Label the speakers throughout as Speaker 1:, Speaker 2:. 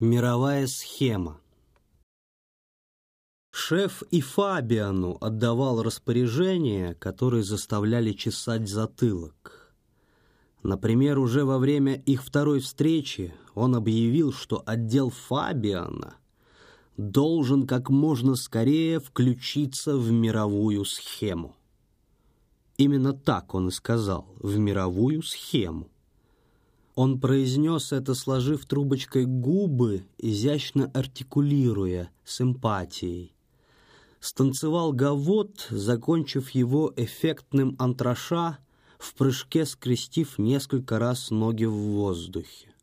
Speaker 1: Мировая схема Шеф и Фабиану отдавал распоряжения, которые заставляли чесать затылок. Например, уже во время их второй встречи он объявил, что отдел Фабиана должен как можно скорее включиться в мировую схему. Именно так он и сказал, в мировую схему. Он произнес это, сложив трубочкой губы, изящно артикулируя, с эмпатией. Станцевал гавот, закончив его эффектным антраша, в прыжке скрестив несколько раз ноги в воздухе.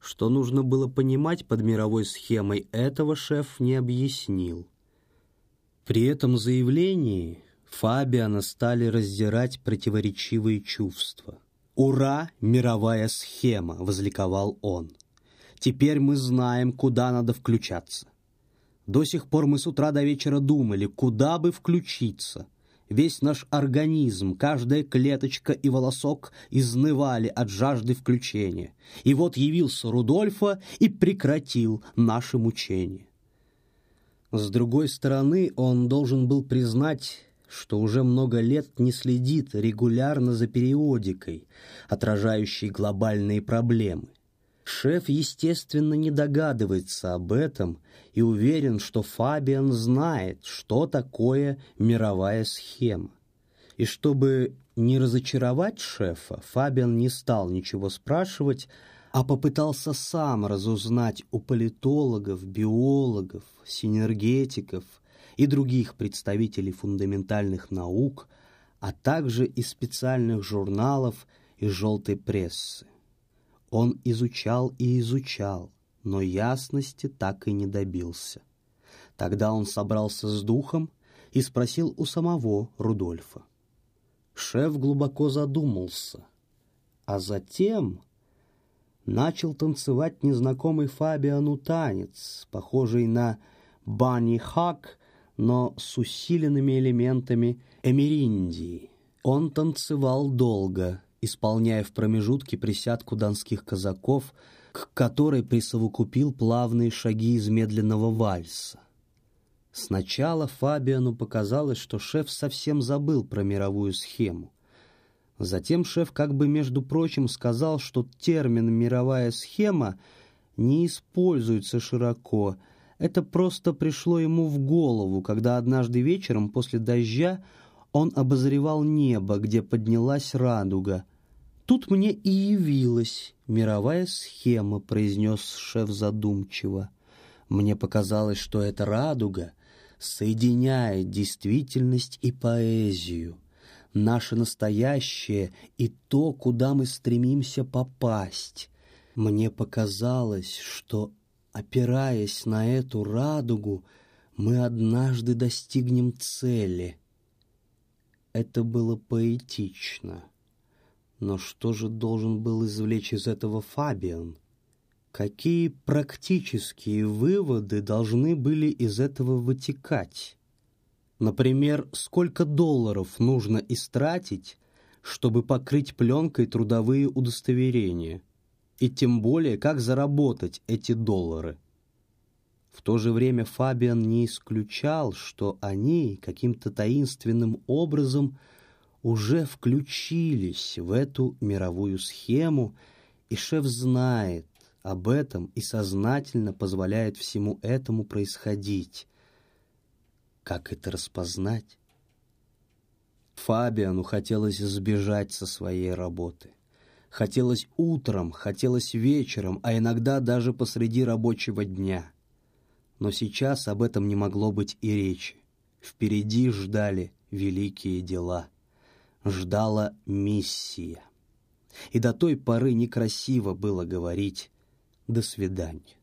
Speaker 1: Что нужно было понимать под мировой схемой, этого шеф не объяснил. При этом заявлении Фабиана стали раздирать противоречивые чувства. «Ура, мировая схема!» — возликовал он. «Теперь мы знаем, куда надо включаться. До сих пор мы с утра до вечера думали, куда бы включиться. Весь наш организм, каждая клеточка и волосок изнывали от жажды включения. И вот явился Рудольфа и прекратил наши мучения. С другой стороны, он должен был признать, что уже много лет не следит регулярно за периодикой, отражающей глобальные проблемы. Шеф, естественно, не догадывается об этом и уверен, что Фабиан знает, что такое мировая схема. И чтобы не разочаровать шефа, Фабиан не стал ничего спрашивать, а попытался сам разузнать у политологов, биологов, синергетиков – и других представителей фундаментальных наук, а также из специальных журналов и желтой прессы. Он изучал и изучал, но ясности так и не добился. Тогда он собрался с духом и спросил у самого Рудольфа. Шеф глубоко задумался, а затем начал танцевать незнакомый Фабиану танец, похожий на «Банни Хак» но с усиленными элементами эмериндии. Он танцевал долго, исполняя в промежутке присядку донских казаков, к которой присовокупил плавные шаги из медленного вальса. Сначала Фабиану показалось, что шеф совсем забыл про мировую схему. Затем шеф как бы, между прочим, сказал, что термин «мировая схема» не используется широко – это просто пришло ему в голову, когда однажды вечером после дождя он обозревал небо, где поднялась радуга. «Тут мне и явилась мировая схема», — произнес шеф задумчиво. «Мне показалось, что эта радуга соединяет действительность и поэзию, наше настоящее и то, куда мы стремимся попасть. Мне показалось, что Опираясь на эту радугу, мы однажды достигнем цели. Это было поэтично. Но что же должен был извлечь из этого Фабиан? Какие практические выводы должны были из этого вытекать? Например, сколько долларов нужно истратить, чтобы покрыть пленкой трудовые удостоверения – и тем более, как заработать эти доллары. В то же время Фабиан не исключал, что они каким-то таинственным образом уже включились в эту мировую схему, и шеф знает об этом и сознательно позволяет всему этому происходить. Как это распознать? Фабиану хотелось сбежать со своей работы. Хотелось утром, хотелось вечером, а иногда даже посреди рабочего дня. Но сейчас об этом не могло быть и речи. Впереди ждали великие дела. Ждала миссия. И до той поры некрасиво было говорить «до свидания».